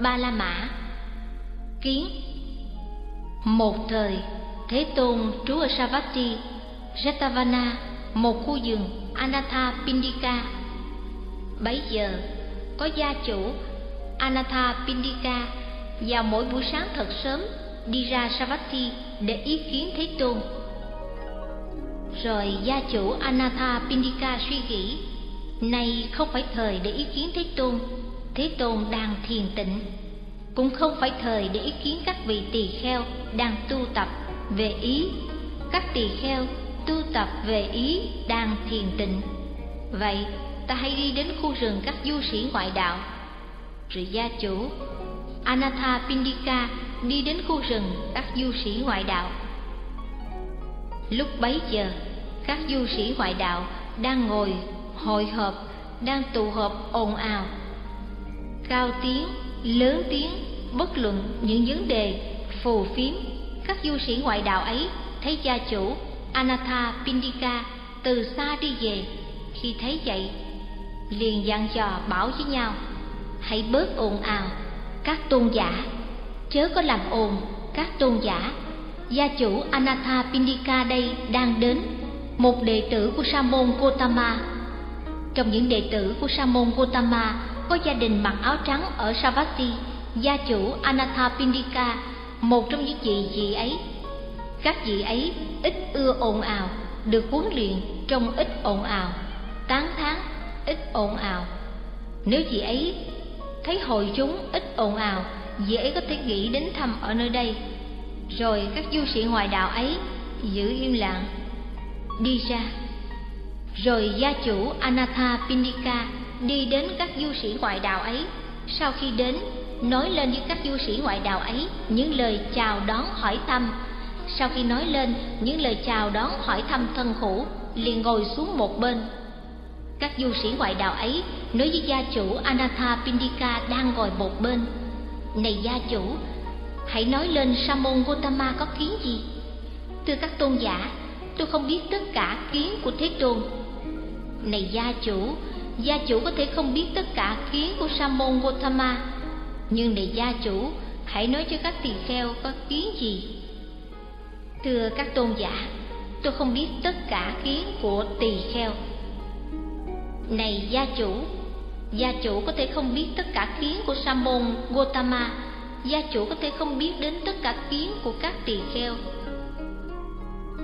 Ba La Mã Kiến Một thời, Thế Tôn trú ở Savatthi, Jetavana, một khu vườn Anatha Pindika. Bấy giờ, có gia chủ Anatha Pindika vào mỗi buổi sáng thật sớm đi ra Savatthi để ý kiến Thế Tôn. Rồi gia chủ Anatha Pindika suy nghĩ, nay không phải thời để ý kiến Thế Tôn, Thế Tôn đang thiền tịnh. Cũng không phải thời để ý kiến các vị tỳ kheo đang tu tập về ý, các tỳ kheo tu tập về ý đang thiền tịnh. Vậy, ta hãy đi đến khu rừng các du sĩ ngoại đạo. Rồi gia chủ Anatha Pindika đi đến khu rừng các du sĩ ngoại đạo. Lúc bấy giờ, các du sĩ ngoại đạo đang ngồi hội họp, đang tụ họp ồn ào. Cao tiếng, lớn tiếng, bất luận những vấn đề phù phiếm, các du sĩ ngoại đạo ấy thấy gia chủ Anatha Pindika từ xa đi về, khi thấy vậy, liền dặn dò bảo với nhau, hãy bớt ồn ào, các tôn giả, chớ có làm ồn, các tôn giả. Gia chủ Anatha Pindika đây đang đến, một đệ tử của Sa môn Gotama. Trong những đệ tử của Sa môn Gotama có gia đình mặc áo trắng ở Savasi, gia chủ Anatha Pindika, một trong những vị vị ấy. Các vị ấy ít ưa ồn ào, được huấn luyện trong ít ồn ào, tán thán ít ồn ào. Nếu vị ấy thấy hội chúng ít ồn ào, vị ấy có thể nghĩ đến thăm ở nơi đây. Rồi các du sĩ ngoại đạo ấy giữ im lặng, đi ra. Rồi gia chủ Anatha Pindika đi đến các du sĩ ngoại đạo ấy. Sau khi đến, nói lên với các du sĩ ngoại đạo ấy những lời chào đón hỏi thăm. Sau khi nói lên những lời chào đón hỏi thăm thân hữu, liền ngồi xuống một bên các du sĩ ngoại đạo ấy nói với gia chủ Anatha Pindika đang ngồi một bên. Này gia chủ, hãy nói lên Sa môn Gotama có kiến gì? Thưa các tôn giả, tôi không biết tất cả kiến của Thế Tôn. Này gia chủ, gia chủ có thể không biết tất cả kiến của Sa môn Gotama, nhưng này gia chủ, hãy nói cho các tỳ kheo có kiến gì? Thưa các tôn giả, tôi không biết tất cả kiến của tỳ kheo. Này gia chủ gia chủ có thể không biết tất cả kiến của sa môn gotama gia chủ có thể không biết đến tất cả kiến của các tỳ kheo.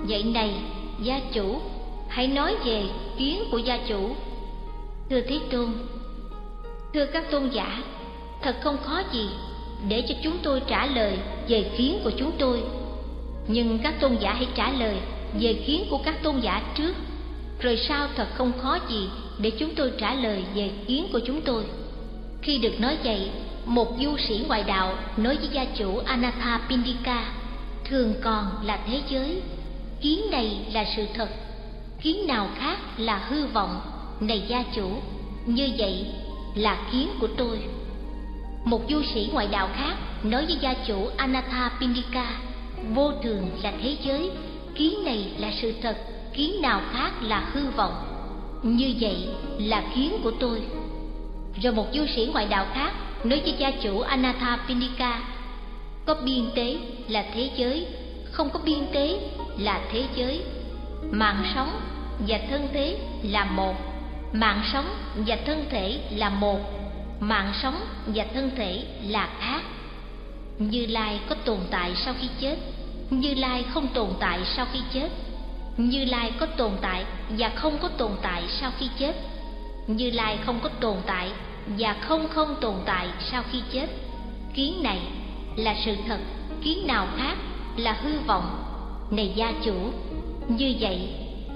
Vậy này gia chủ hãy nói về kiến của gia chủ thưa thế tôn thưa các tôn giả thật không khó gì để cho chúng tôi trả lời về kiến của chúng tôi nhưng các tôn giả hãy trả lời về kiến của các tôn giả trước rồi sao thật không khó gì để chúng tôi trả lời về kiến của chúng tôi. Khi được nói vậy, một du sĩ ngoại đạo nói với gia chủ Anatha Pindika, thường còn là thế giới, kiến này là sự thật, kiến nào khác là hư vọng, này gia chủ, như vậy là kiến của tôi. Một du sĩ ngoại đạo khác nói với gia chủ Anatha Pindika, vô thường là thế giới, kiến này là sự thật, kiến nào khác là hư vọng. Như vậy là kiến của tôi. Rồi một du sĩ ngoại đạo khác nói với gia chủ anatha pindika có biên tế là thế giới không có biên tế là thế giới. Mạng sống và thân thế là một mạng sống và thân thể là một mạng sống và thân thể là khác như lai có tồn tại sau khi chết như lai không tồn tại sau khi chết như Lai có tồn tại và không có tồn tại sau khi chết. Như Lai không có tồn tại và không không tồn tại sau khi chết. Kiến này là sự thật, kiến nào khác là hư vọng. Này gia chủ, như vậy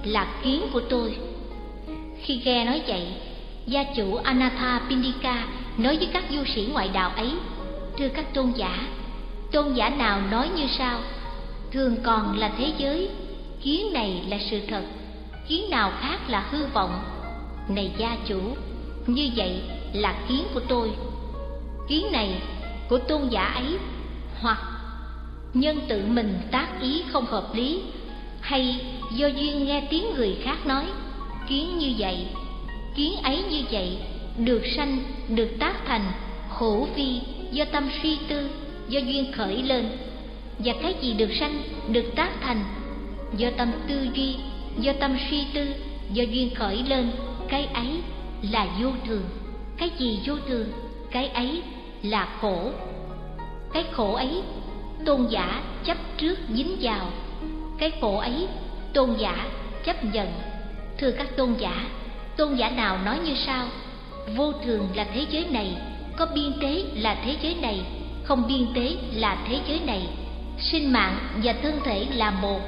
là kiến của tôi. Khi nghe nói vậy, gia chủ Anatha Pindika nói với các du sĩ ngoại đạo ấy, thưa các tôn giả, tôn giả nào nói như sau, thường còn là thế giới kiến này là sự thật kiến nào khác là hư vọng. Này gia chủ như vậy là kiến của tôi. Kiến này của tôn giả ấy hoặc nhân tự mình tác ý không hợp lý hay do duyên nghe tiếng người khác nói kiến như vậy, kiến ấy như vậy được sanh, được tác thành khổ vi do tâm suy tư, do duyên khởi lên. Và cái gì được sanh, được tác thành do tâm tư duy, do tâm suy tư, do duyên khởi lên, cái ấy là vô thường. Cái gì vô thường? Cái ấy là khổ. Cái khổ ấy tôn giả chấp trước dính vào. Cái khổ ấy tôn giả chấp nhận thưa các tôn giả tôn giả nào nói như sau, vô thường là thế giới này, có biên tế là thế giới này, không biên tế là thế giới này. Sinh mạng và thân thể là một,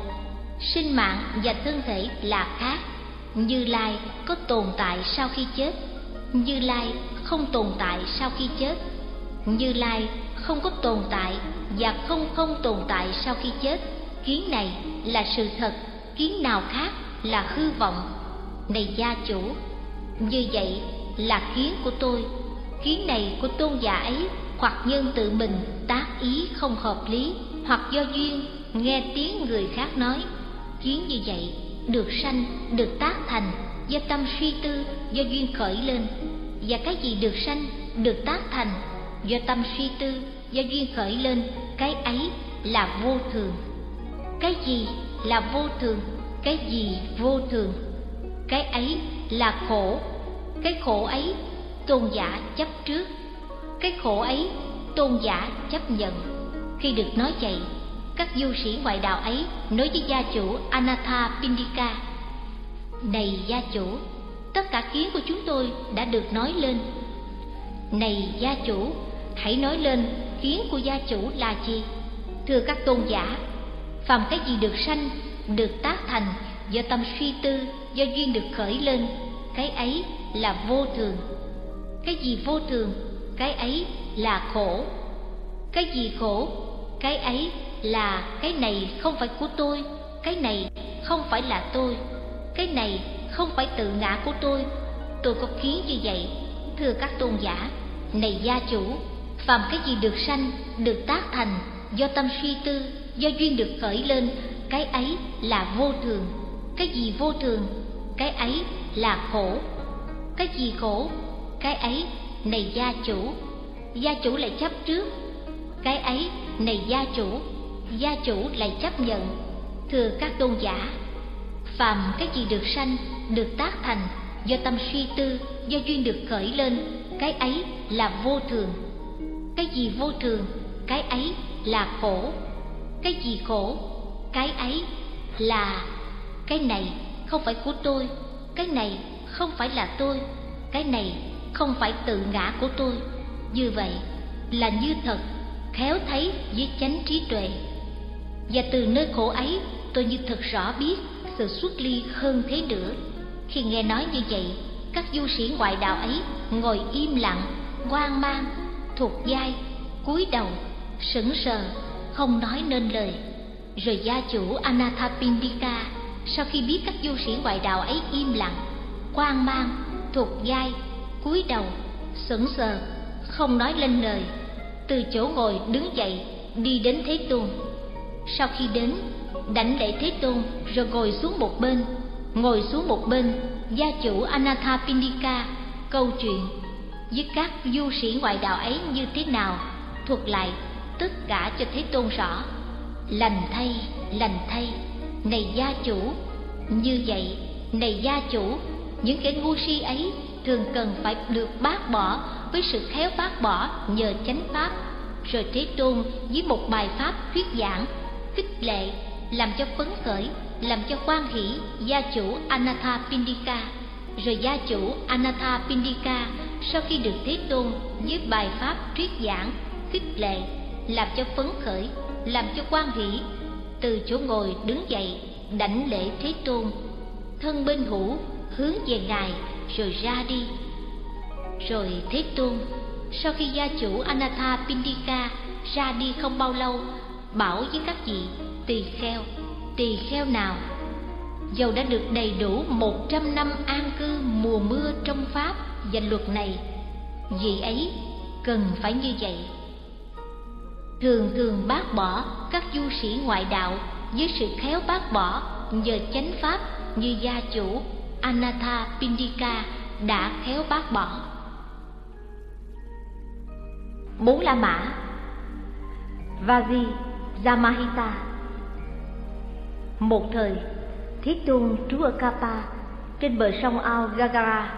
sinh mạng và thân thể là khác. Như lai có tồn tại sau khi chết, như lai không tồn tại sau khi chết. Như lai không có tồn tại và không không tồn tại sau khi chết. Kiến này là sự thật, kiến nào khác là hư vọng này gia chủ, như vậy là kiến của tôi. Kiến này của tôn giả ấy hoặc nhân tự mình tác ý không hợp lý, hoặc do duyên nghe tiếng người khác nói. Kiến như vậy được sanh, được tác thành do tâm suy tư, do duyên khởi lên. Và cái gì được sanh, được tác thành do tâm suy tư, do duyên khởi lên, cái ấy là vô thường. Cái gì là vô thường? Cái gì vô thường? Cái ấy là khổ. Cái khổ ấy, tôn giả chấp trước. Cái khổ ấy, tôn giả chấp nhận. Khi được nói vậy, các du sĩ ngoại đạo ấy nói với gia chủ anatha pindika này gia chủ, tất cả kiến của chúng tôi đã được nói lên. Này gia chủ, hãy nói lên kiến của gia chủ là gì? Thưa các tôn giả, phàm cái gì được sanh, được tác thành do tâm suy tư do duyên được khởi lên, cái ấy là vô thường. Cái gì vô thường, cái ấy là khổ. Cái gì khổ, cái ấy là cái này không phải của tôi, cái này không phải là tôi, cái này không phải tự ngã của tôi. Tôi có kiến như vậy, thưa các tôn giả, này gia chủ, phàm cái gì được sanh, được tác thành do tâm suy tư, do duyên được khởi lên, cái ấy là vô thường. Cái gì vô thường cái ấy là khổ. Cái gì khổ? Cái ấy này gia chủ. Gia chủ lại chấp trước. Cái ấy này gia chủ. Gia chủ lại chấp nhận. Thưa các tôn giả, phàm cái gì được sanh, được tác thành do tâm suy tư, do duyên được khởi lên, cái ấy là vô thường. Cái gì vô thường? Cái ấy là khổ. Cái gì khổ? Cái ấy là cái này không phải của tôi, cái này không phải là tôi, cái này không phải tự ngã của tôi. Như vậy là như thật, khéo thấy với chánh trí tuệ. Và từ nơi khổ ấy, tôi như thật rõ biết sự xuất ly hơn thế nữa. Khi nghe nói như vậy, các du sĩ ngoại đạo ấy ngồi im lặng, hoang mang, thuộc vai cúi đầu, sững sờ, không nói nên lời. Rồi gia chủ anathapindika sau khi biết các du sĩ ngoại đạo ấy im lặng, hoang mang thuộc vai cúi đầu, sững sờ, không nói lên lời, từ chỗ ngồi đứng dậy, đi đến thế tôn. Sau khi đến, đảnh lễ thế tôn rồi ngồi xuống một bên, ngồi xuống một bên, gia chủ anathapindika câu chuyện với các du sĩ ngoại đạo ấy như thế nào, thuật lại tất cả cho thế tôn rõ. Lành thay lành thay này gia chủ, như vậy, này gia chủ, những kẻ ngu si ấy thường cần phải được bác bỏ với sự khéo bác bỏ nhờ chánh pháp. Rồi thế tôn với một bài pháp thuyết giảng, khích lệ, làm cho phấn khởi, làm cho quan hỷ gia chủ anatha pindika rồi gia chủ anatha pindika sau khi được thế tôn với bài pháp thuyết giảng, khích lệ, làm cho phấn khởi, làm cho quan hỷ từ chỗ ngồi đứng dậy, đảnh lễ thế tôn. Thân bên hữu hướng về ngài, rồi ra đi. Rồi thế tôn, sau khi gia chủ anatha pindika ra đi không bao lâu, bảo với các vị, tỳ kheo tỳ kheo nào, dầu đã được đầy đủ một trăm năm an cư mùa mưa trong pháp và luật này, vị ấy cần phải như vậy thường thường bác bỏ các du sĩ ngoại đạo với sự khéo bác bỏ nhờ chánh pháp như gia chủ Anatha Pindika đã khéo bác bỏ. Bốn la mã vaji jamahita một thời, thiết tôn trú ở kapa trên bờ sông ao gagara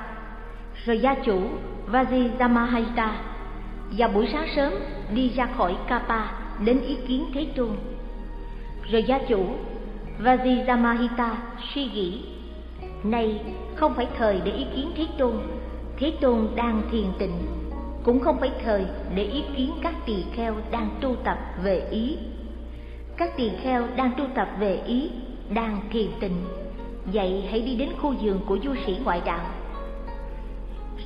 rồi gia chủ vaji jamahita vào buổi sáng sớm, đi ra khỏi kapa đến ý kiến thế tôn. Rồi gia chủ Vajijamahita suy nghĩ nay không phải thời để ý kiến Thế Tôn. Thế Tôn đang thiền tịnh, Cũng không phải thời để ý kiến các tỳ kheo đang tu tập về ý. Các tỳ kheo đang tu tập về ý, Đang thiền tịnh. Vậy hãy đi đến khu giường của du sĩ ngoại đạo.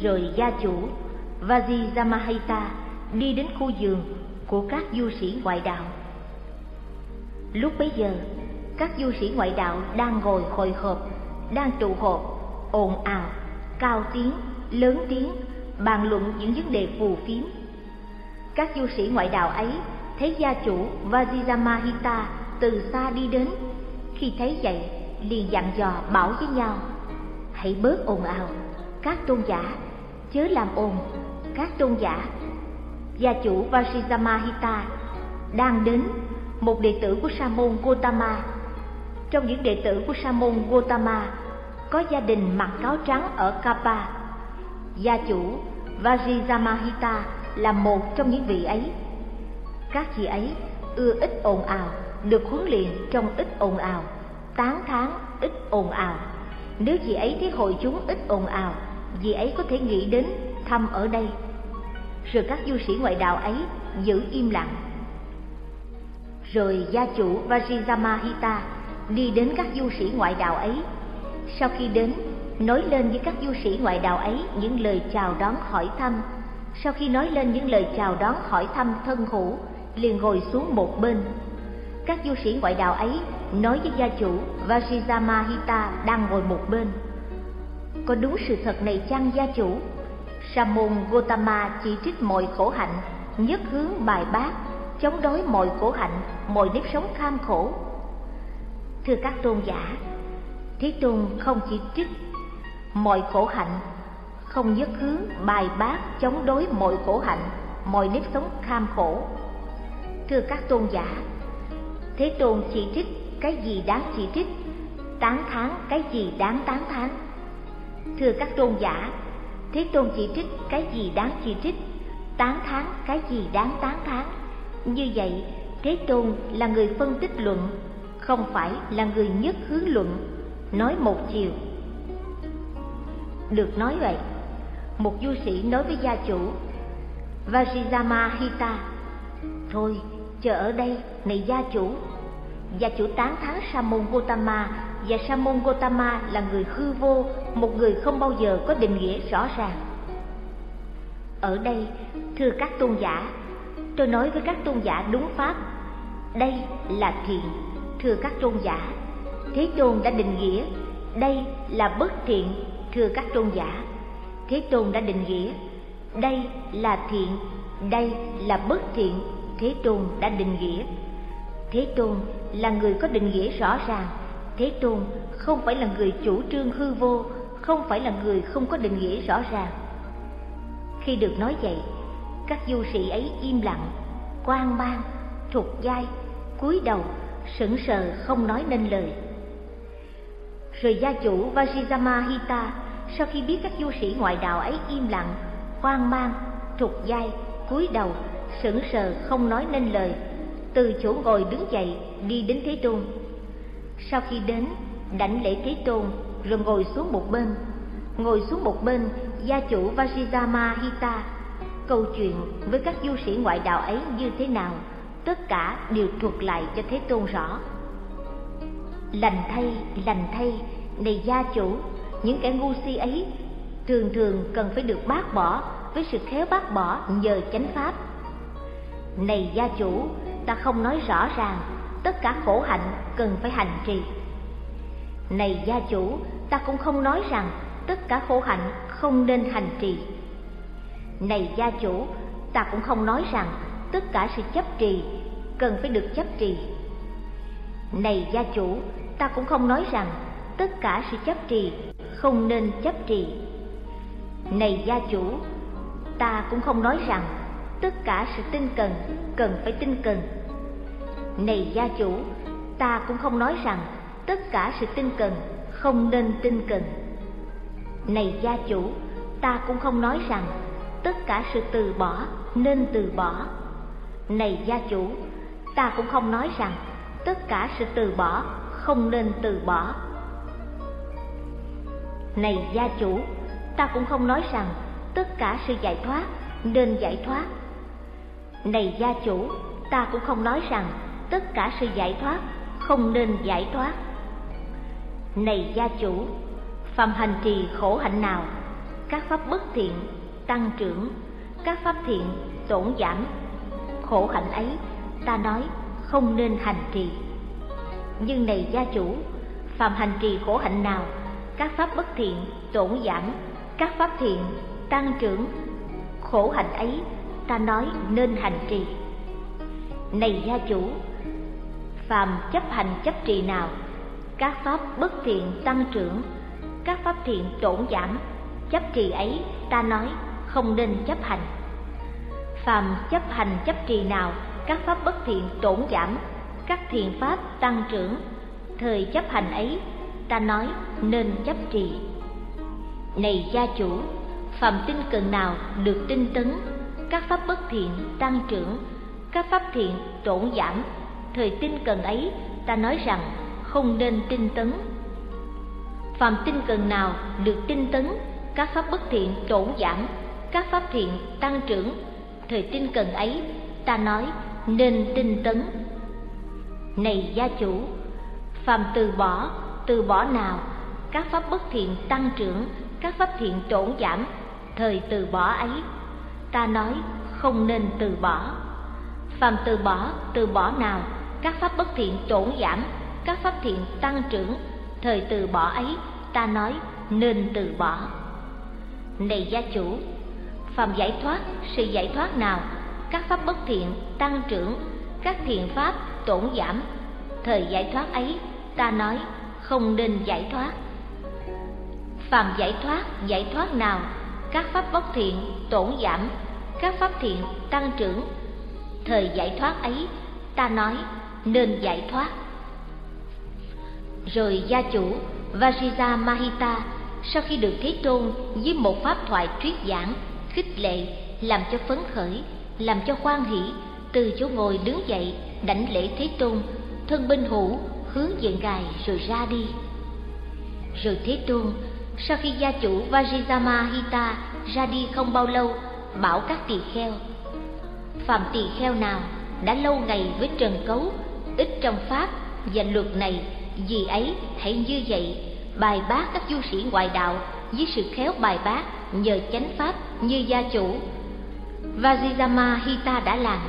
Rồi gia chủ Vajiramahita đi đến khu vườn của các du sĩ ngoại đạo. Lúc bấy giờ các du sĩ ngoại đạo đang ngồi hồi hộp, đang tụ họp ồn ào cao tiếng lớn tiếng bàn luận những vấn đề phù phiếm. Các du sĩ ngoại đạo ấy thấy gia chủ Vajiramahita từ xa đi đến. Khi thấy vậy liền dặn dò bảo với nhau hãy bớt ồn ào các tôn giả chớ làm ồn các tôn giả gia chủ Vajramahita đang đến một đệ tử của sa môn Gotama trong những đệ tử của sa môn Gotama có gia đình mặc áo trắng ở Kapa. Gia chủ Vajramahita là một trong những vị ấy. Các chị ấy ưa ít ồn ào, được huấn luyện trong ít ồn ào, tán thán ít ồn ào. Nếu chị ấy thấy hội chúng ít ồn ào, chị ấy có thể nghĩ đến thăm ở đây. Rồi các du sĩ ngoại đạo ấy giữ im lặng. Rồi gia chủ Vajramahita đi đến các du sĩ ngoại đạo ấy. Sau khi đến, nói lên với các du sĩ ngoại đạo ấy những lời chào đón hỏi thăm. Sau khi nói lên những lời chào đón hỏi thăm thân hữu, liền ngồi xuống một bên. Các du sĩ ngoại đạo ấy nói với gia chủ Vajizama Hita đang ngồi một bên. Có đúng sự thật này chăng gia chủ? Sa môn Gotama chỉ trích mọi khổ hạnh, nhất hướng bài bác, chống đối mọi khổ hạnh, mọi nếp sống kham khổ, thưa các tôn giả thế tôn không chỉ trích mọi khổ hạnh không nhất hướng bài bác chống đối mọi khổ hạnh mọi nếp sống kham khổ. Thưa các tôn giả thế tôn chỉ trích cái gì đáng chỉ trích tán thán cái gì đáng tán thán? Thưa các tôn giả thế tôn chỉ trích cái gì đáng chỉ trích tán thán cái gì đáng tán thán. Như vậy thế tôn là người phân tích luận không phải là người nhất hướng luận. Nói một chiều. Được nói vậy một du sĩ nói với gia chủ Vajrayama Hita Thôi, chờ ở đây, này gia chủ. Gia chủ tán thán Sa môn Gotama và Sa môn Gotama là người hư vô Một người không bao giờ có định nghĩa rõ ràng. Ở đây, thưa các tôn giả Tôi nói với các tôn giả đúng pháp. Đây là thiện thưa các tôn giả. Thế tôn đã định nghĩa đây là bất thiện thưa các tôn giả. Thế tôn đã định nghĩa đây là thiện đây là bất thiện. Thế tôn đã định nghĩa. Thế tôn là người có định nghĩa rõ ràng thế tôn không phải là người chủ trương hư vô không phải là người không có định nghĩa rõ ràng. Khi được nói vậy các du sĩ ấy im lặng quan mang thụt dai, cúi đầu sững sờ không nói nên lời. Rồi gia chủ Vajizama Hita sau khi biết các du sĩ ngoại đạo ấy im lặng hoang mang trục dai cúi đầu sững sờ không nói nên lời từ chỗ ngồi đứng dậy đi đến thế tôn sau khi đến đảnh lễ thế tôn rồi ngồi xuống một bên ngồi xuống một bên gia chủ Vajidama Hita câu chuyện với các du sĩ ngoại đạo ấy như thế nào tất cả đều thuật lại cho Thế Tôn rõ. Lành thay, lành thay, này gia chủ, những kẻ ngu si ấy thường thường cần phải được bác bỏ với sự khéo bác bỏ nhờ chánh pháp. Này gia chủ, ta không nói rõ ràng tất cả khổ hạnh cần phải hành trì. Này gia chủ, ta cũng không nói rằng tất cả khổ hạnh không nên hành trì. Này gia chủ, ta cũng không nói rằng tất cả sự chấp trì cần phải được chấp trì này gia chủ ta cũng không nói rằng tất cả sự chấp trì không nên chấp trì này gia chủ ta cũng không nói rằng tất cả sự tinh cần cần phải tinh cần này gia chủ, ta cũng không nói rằng tất cả sự tinh cần không nên tinh cần. Này gia chủ, ta cũng không nói rằng tất cả sự từ bỏ nên từ bỏ. Này gia chủ, ta cũng không nói rằng tất cả sự từ bỏ không nên từ bỏ. Này gia chủ, ta cũng không nói rằng tất cả sự giải thoát nên giải thoát. Này gia chủ, ta cũng không nói rằng tất cả sự giải thoát, không nên giải thoát. Này gia chủ phạm hành trì khổ hạnh nào, các pháp bất thiện, tăng trưởng, các pháp thiện tổn giảm. Khổ hạnh ấy, ta nói, không nên hành trì. Nhưng này gia chủ phạm hành trì khổ hạnh nào, các pháp bất thiện tổn giảm, các pháp thiện tăng trưởng. Khổ hạnh ấy, ta nói, nên hành trì. Này gia chủ phàm chấp hành chấp trì nào. Các pháp bất thiện tăng trưởng, các pháp thiện tổn giảm, chấp trì ấy, ta nói, không nên chấp hành. Phàm chấp hành chấp trì nào, các pháp bất thiện tổn giảm, các thiện pháp tăng trưởng, thời chấp hành ấy, ta nói, nên chấp trì. Này gia chủ, phàm tinh cần nào được tinh tấn, các pháp bất thiện tăng trưởng, các pháp thiện tổn giảm thời tinh cần ấy, ta nói rằng không nên tinh tấn. Phàm tinh cần nào được tinh tấn, các pháp bất thiện tổn giảm, các pháp thiện tăng trưởng. Thời tinh cần ấy, ta nói nên tinh tấn. Này gia chủ, phàm từ bỏ từ bỏ nào, các pháp bất thiện tăng trưởng, các pháp thiện tổn giảm, thời từ bỏ ấy, ta nói không nên từ bỏ. Phàm từ bỏ từ bỏ nào các pháp bất thiện tổn giảm, các pháp thiện tăng trưởng, thời từ bỏ ấy, ta nói nên từ bỏ. Này gia chủ, phàm giải thoát, sự giải thoát nào? Các pháp bất thiện tăng trưởng, các thiện pháp tổn giảm, thời giải thoát ấy, ta nói không nên giải thoát. Phàm giải thoát giải thoát nào? Các pháp bất thiện tổn giảm, các pháp thiện tăng trưởng, thời giải thoát ấy, ta nói nên giải thoát rồi gia chủ Vajira Mahita sau khi được Thế Tôn với một pháp thoại thuyết giảng, khích lệ, làm cho phấn khởi, làm cho khoan hỷ, từ chỗ ngồi đứng dậy, đảnh lễ Thế Tôn, thân bên hữu, hướng về Ngài rồi ra đi. Rồi Thế Tôn, sau khi gia chủ Vajrayama Hita ra đi không bao lâu, bảo các tỳ kheo. Phạm tỳ kheo nào đã lâu ngày với trần cấu, ít trong pháp và luật này, vì ấy hãy như vậy bài bác các du sĩ ngoại đạo với sự khéo bài bác nhờ chánh pháp như gia chủ Vajrayama Hita đã làm.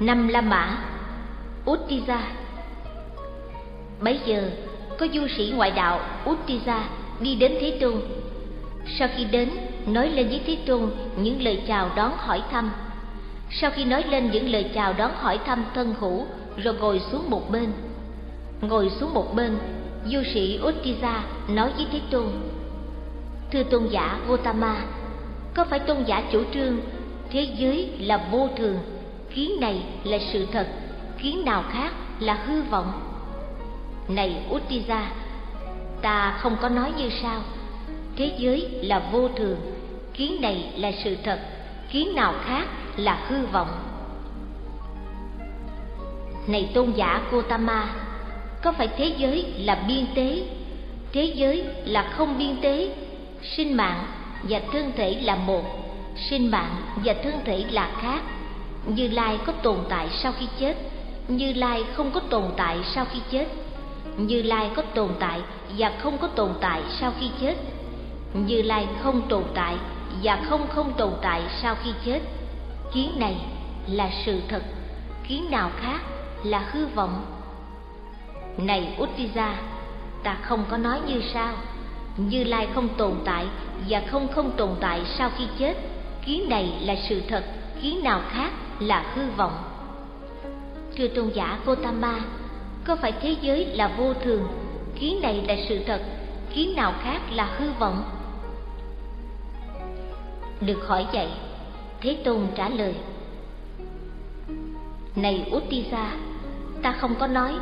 Năm La Mã Uttiza Bấy giờ có du sĩ ngoại đạo Uttiza đi đến Thế Tôn. Sau khi đến, nói lên với Thế Tôn những lời chào đón hỏi thăm. Sau khi nói lên những lời chào đón hỏi thăm thân hữu, rồi ngồi xuống một bên. Ngồi xuống một bên, du sĩ Uttiza nói với Thế Tôn. Thưa tôn giả Gotama, có phải tôn giả chủ trương thế giới là vô thường, kiến này là sự thật, kiến nào khác là hư vọng? Này Uttiza, ta không có nói như sao, thế giới là vô thường, kiến này là sự thật, kiến nào khác là hư vọng. Này tôn giả Gotama, có phải thế giới là biên tế, thế giới là không biên tế, sinh mạng và thân thể là một, sinh mạng và thân thể là khác. Như Lai có tồn tại sau khi chết, Như Lai không có tồn tại sau khi chết. Như Lai có tồn tại và không có tồn tại sau khi chết. Như Lai không tồn tại và không không tồn tại sau khi chết. Kiến này là sự thật, kiến nào khác là hư vọng. Này Uttiza, ta không có nói như sao. Như Lai không tồn tại và không không tồn tại sau khi chết. Kiến này là sự thật, kiến nào khác là hư vọng. Thưa tôn giả Gotama, có phải thế giới là vô thường, kiến này là sự thật, kiến nào khác là hư vọng? Được hỏi vậy thế tôn trả lời này Uttisa, ta không có nói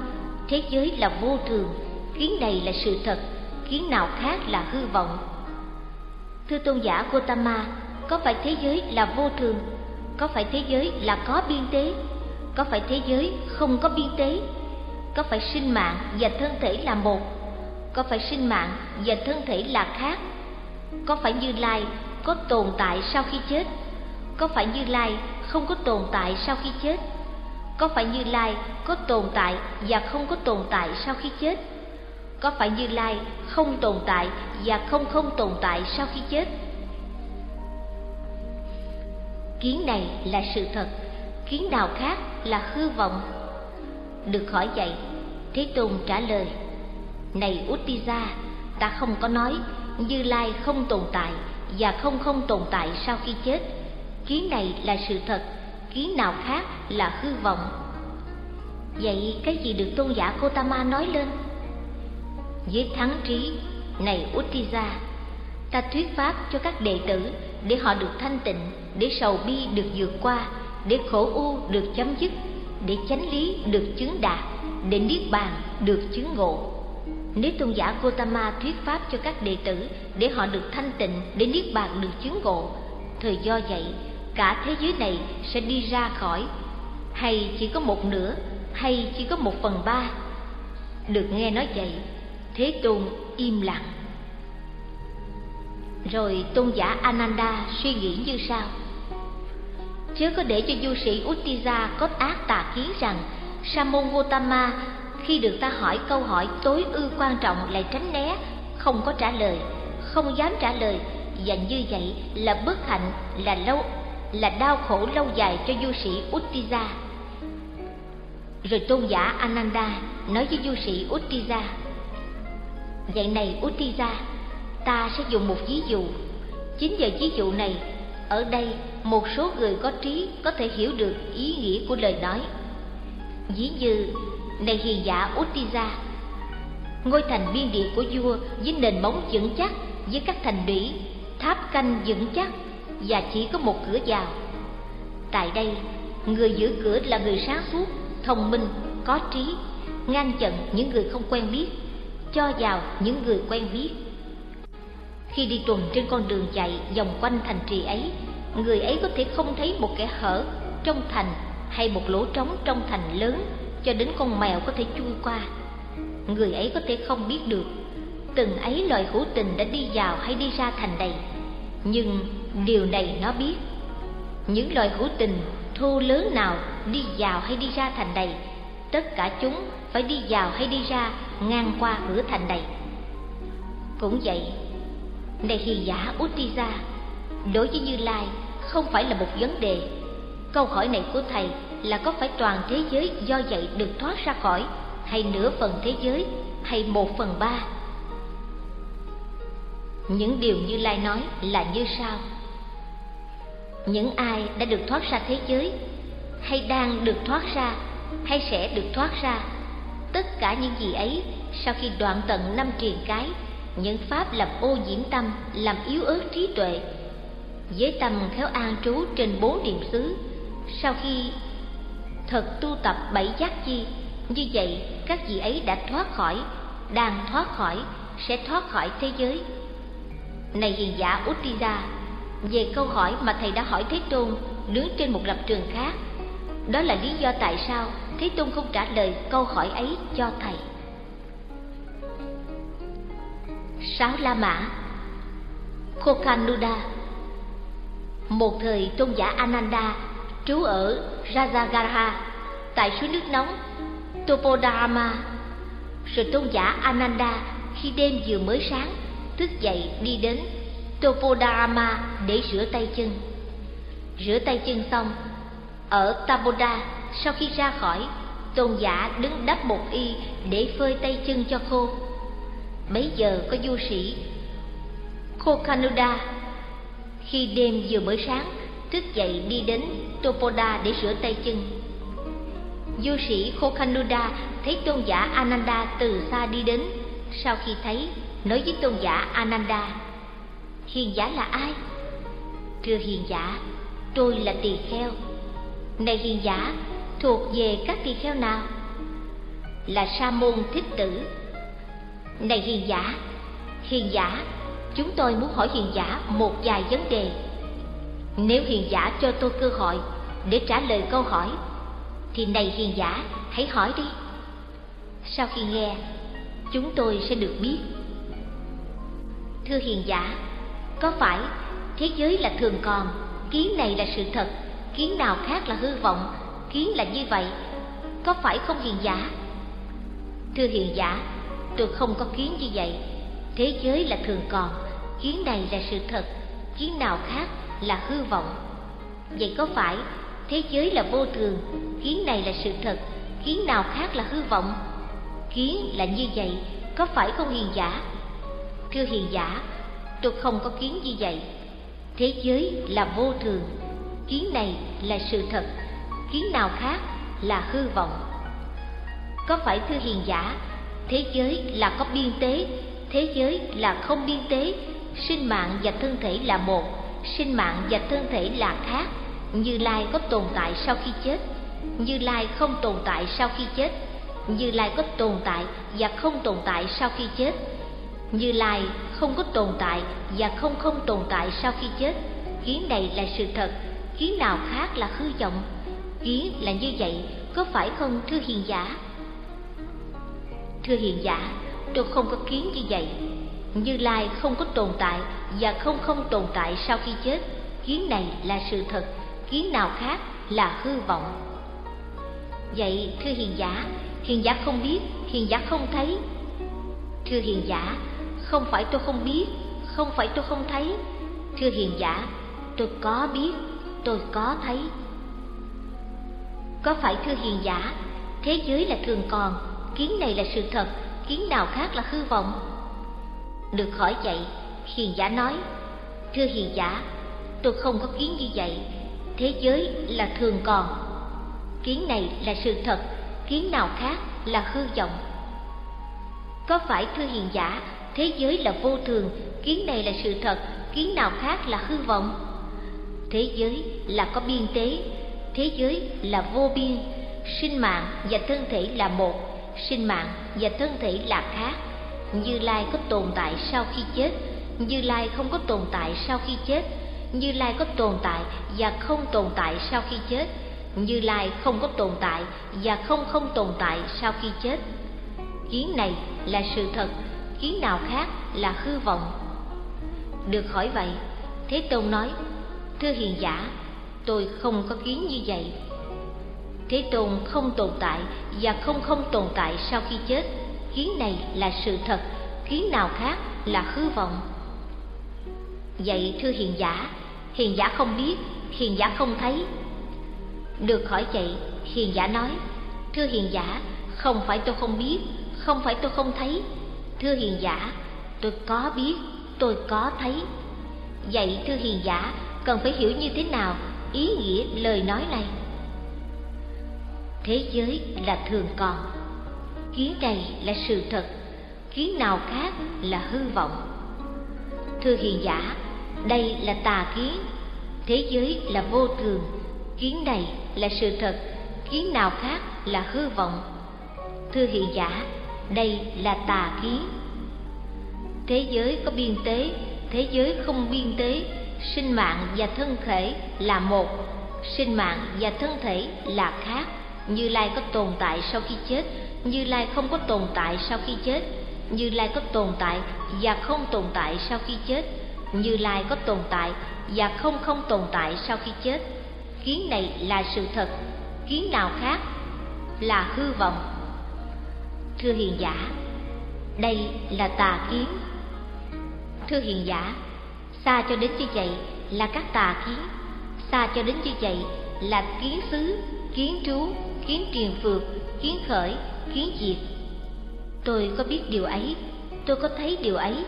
thế giới là vô thường, kiến này là sự thật, kiến nào khác là hư vọng. Thưa tôn giả Gotama, có phải thế giới là vô thường? Có phải thế giới là có biên tế? Có phải thế giới không có biên tế? Có phải sinh mạng và thân thể là một? Có phải sinh mạng và thân thể là khác? Có phải Như Lai có tồn tại sau khi chết? Có phải Như Lai không có tồn tại sau khi chết? Có phải Như Lai có tồn tại và không có tồn tại sau khi chết? Có phải Như Lai không tồn tại và không không tồn tại sau khi chết? Kiến này là sự thật, kiến nào khác là hư vọng. Được hỏi vậy, Thế Tôn trả lời: Này Uttiza, ta không có nói Như Lai không tồn tại và không không tồn tại sau khi chết. Kiến này là sự thật, kiến nào khác là hư vọng. Vậy cái gì được tôn giả Kotama nói lên? Với thắng trí này Uttisa ta thuyết pháp cho các đệ tử để họ được thanh tịnh để sầu bi được vượt qua để khổ u được chấm dứt để chánh lý được chứng đạt để niết bàn được chứng ngộ nếu tôn giả Gotama thuyết pháp cho các đệ tử để họ được thanh tịnh, để niết bàn được chứng ngộ, thời do vậy, cả thế giới này sẽ đi ra khỏi. Hay chỉ có một nửa, hay chỉ có một phần ba. Được nghe nói vậy, thế tôn im lặng. Rồi tôn giả ananda suy nghĩ như sau. Chớ có để cho du sĩ uttija có ác tà kiến rằng sa môn gotama khi được ta hỏi câu hỏi tối ưu quan trọng lại tránh né không có trả lời không dám trả lời và như vậy là bất hạnh là lâu là đau khổ lâu dài cho du sĩ Uttija. Rồi tôn giả Ananda nói với du sĩ Uttija, Vậy này Uttija, ta sẽ dùng một ví dụ. Chính giờ ví dụ này, ở đây một số người có trí có thể hiểu được ý nghĩa của lời nói. Ví như, này hiền giả Uttija, ngôi thành biên địa của vua với nền móng vững chắc với các thành lũy, tháp canh vững chắc và chỉ có một cửa vào. Tại đây, người giữ cửa là người sáng suốt, thông minh, có trí, ngăn chặn những người không quen biết, cho vào những người quen biết. Khi đi tuần trên con đường chạy vòng quanh thành trì ấy, người ấy có thể không thấy một kẻ hở trong thành hay một lỗ trống trong thành lớn cho đến con mèo có thể chui qua. Người ấy có thể không biết được, từng ấy loài hữu tình đã đi vào hay đi ra thành này nhưng điều này nó biết. Những loài hữu tình thô lớn nào đi vào hay đi ra thành này tất cả chúng phải đi vào hay đi ra ngang qua cửa thành này cũng vậy này hy giả Uttisa đối với Như Lai, không phải là một vấn đề. Câu hỏi này của thầy là có phải toàn thế giới do vậy được thoát ra khỏi, hay nửa phần thế giới, hay một phần ba? Những điều như lai nói là như sau. Những ai đã được thoát ra thế giới, hay đang được thoát ra, hay sẽ được thoát ra, tất cả những gì ấy, sau khi đoạn tận năm triền cái, những pháp làm ô nhiễm tâm, làm yếu ớt trí tuệ với tâm khéo an trú trên bốn điểm xứ, sau khi thật tu tập bảy giác chi. Như vậy các vị ấy đã thoát khỏi đang thoát khỏi sẽ thoát khỏi thế giới. Này hiền giả Uttira, về câu hỏi mà thầy đã hỏi Thế Tôn đứng trên một lập trường khác, đó là lý do tại sao Thế Tôn không trả lời câu hỏi ấy cho thầy. Sáu La Mã Kokanuda Một thời tôn giả Ananda trú ở Rajagaha tại suối nước nóng Topodharma. Rồi tôn giả Ananda khi đêm vừa mới sáng thức dậy đi đến Topodharma để rửa tay chân. Rửa tay chân xong, ở Taboda sau khi ra khỏi, tôn giả đứng đắp một y để phơi tay chân cho khô. Bấy giờ có du sĩ Kokanuda khi đêm vừa mới sáng thức dậy đi đến Topoda để rửa tay chân. Du sĩ Khokhanuda thấy tôn giả Ananda từ xa đi đến, sau khi thấy nói với tôn giả Ananda Hiền giả là ai? Thưa hiền giả, tôi là tỳ kheo. Này hiền giả, thuộc về các tỳ kheo nào? Là sa môn thích tử. Này hiền giả, hiền giả, chúng tôi muốn hỏi hiền giả một vài vấn đề. Nếu hiền giả cho tôi cơ hội để trả lời câu hỏi, thì này hiền giả, hãy hỏi đi. Sau khi nghe, chúng tôi sẽ được biết. Thưa hiền giả, có phải thế giới là thường còn, kiến này là sự thật, kiến nào khác là hư vọng, kiến là như vậy, có phải không hiền giả? Thưa hiền giả, tôi không có kiến như vậy, thế giới là thường còn, kiến này là sự thật, kiến nào khác là hư vọng. Vậy có phải thế giới là vô thường, kiến này là sự thật, kiến nào khác là hư vọng? Kiến là như vậy, có phải không hiền giả? Thưa hiền giả, tôi không có kiến như vậy. Thế giới là vô thường, kiến này là sự thật, kiến nào khác là hư vọng. Có phải thưa hiền giả, thế giới là có biên tế, thế giới là không biên tế, sinh mạng và thân thể là một, sinh mạng và thân thể là khác, Như Lai có tồn tại sau khi chết, Như Lai không tồn tại sau khi chết, Như Lai có tồn tại và không tồn tại sau khi chết. Như Lai không có tồn tại và không không tồn tại sau khi chết. Kiến này là sự thật, kiến nào khác là hư vọng. Kiến là như vậy, có phải không thưa hiền giả? Thưa hiền giả, tôi không có kiến như vậy. Như Lai không có tồn tại và không không tồn tại sau khi chết. Kiến này là sự thật, kiến nào khác là hư vọng. Vậy thưa hiền giả, hiền giả không biết, hiền giả không thấy. Thưa hiền giả, không phải tôi không biết, không phải tôi không thấy. Thưa hiền giả, tôi có biết, tôi có thấy. Có phải thưa hiền giả, thế giới là thường còn, kiến này là sự thật, kiến nào khác là hư vọng? Được khỏi vậy, hiền giả nói, thưa hiền giả, tôi không có kiến như vậy, thế giới là thường còn. Kiến này là sự thật, kiến nào khác là hư vọng. Có phải thưa hiền giả, thế giới là vô thường, kiến này là sự thật, kiến nào khác là hư vọng? Thế giới là có biên tế, thế giới là vô biên, sinh mạng và thân thể là một, sinh mạng và thân thể là khác. Như Lai có tồn tại sau khi chết, Như Lai không có tồn tại sau khi chết, Như Lai có tồn tại và không tồn tại sau khi chết, Như Lai không có tồn tại và không không tồn tại sau khi chết. Kiến này là sự thật, kiến nào khác là hư vọng. Được hỏi vậy, Thế Tôn nói, Thưa hiền giả, tôi không có kiến như vậy. Thế Tôn không tồn tại và không không tồn tại sau khi chết. Kiến này là sự thật, kiến nào khác là hư vọng. Vậy thưa hiền giả, hiền giả không biết, hiền giả không thấy. Được hỏi vậy, hiền giả nói, Thưa hiền giả, không phải tôi không biết, không phải tôi không thấy. Thưa hiền giả, tôi có biết, tôi có thấy. Vậy thưa hiền giả, cần phải hiểu như thế nào ý nghĩa lời nói này? Thế giới là thường còn, kiến này là sự thật, kiến nào khác là hư vọng. Thưa hiền giả, đây là tà kiến, thế giới là vô thường, kiến này là sự thật, kiến nào khác là hư vọng. Thưa hiền giả, đây là tà kiến. Thế giới có biên tế, thế giới không biên tế, sinh mạng và thân thể là một, sinh mạng và thân thể là khác. Như Lai có tồn tại sau khi chết, như Lai không có tồn tại sau khi chết, Như Lai có tồn tại và không tồn tại sau khi chết, Như Lai có tồn tại và không không tồn tại sau khi chết. Kiến này là sự thật, kiến nào khác là hư vọng. Thưa hiền giả, đây là tà kiến. Thưa hiền giả, xa cho đến như vậy là các tà kiến, xa cho đến như vậy là kiến xứ, kiến trú, kiến triền phược, kiến khởi, kiến diệt. Tôi có biết điều ấy, tôi có thấy điều ấy,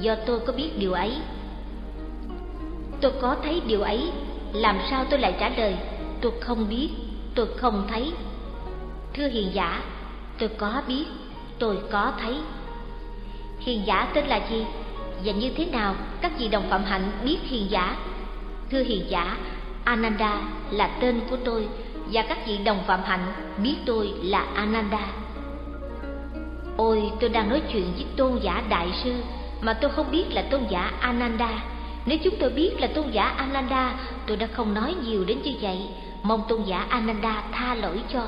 do tôi có biết điều ấy. Tôi có thấy điều ấy, làm sao tôi lại trả lời, tôi không biết, tôi không thấy. Thưa hiền giả, tôi có biết, tôi có thấy. Hiền giả tên là gì? Và như thế nào các vị đồng phạm hạnh biết hiền giả? Thưa hiền giả, Ananda là tên của tôi và các vị đồng phạm hạnh biết tôi là Ananda. Ôi, tôi đang nói chuyện với tôn giả đại sư mà tôi không biết là tôn giả Ananda. Nếu chúng tôi biết là tôn giả Ananda, tôi đã không nói nhiều đến như vậy. Mong tôn giả Ananda tha lỗi cho.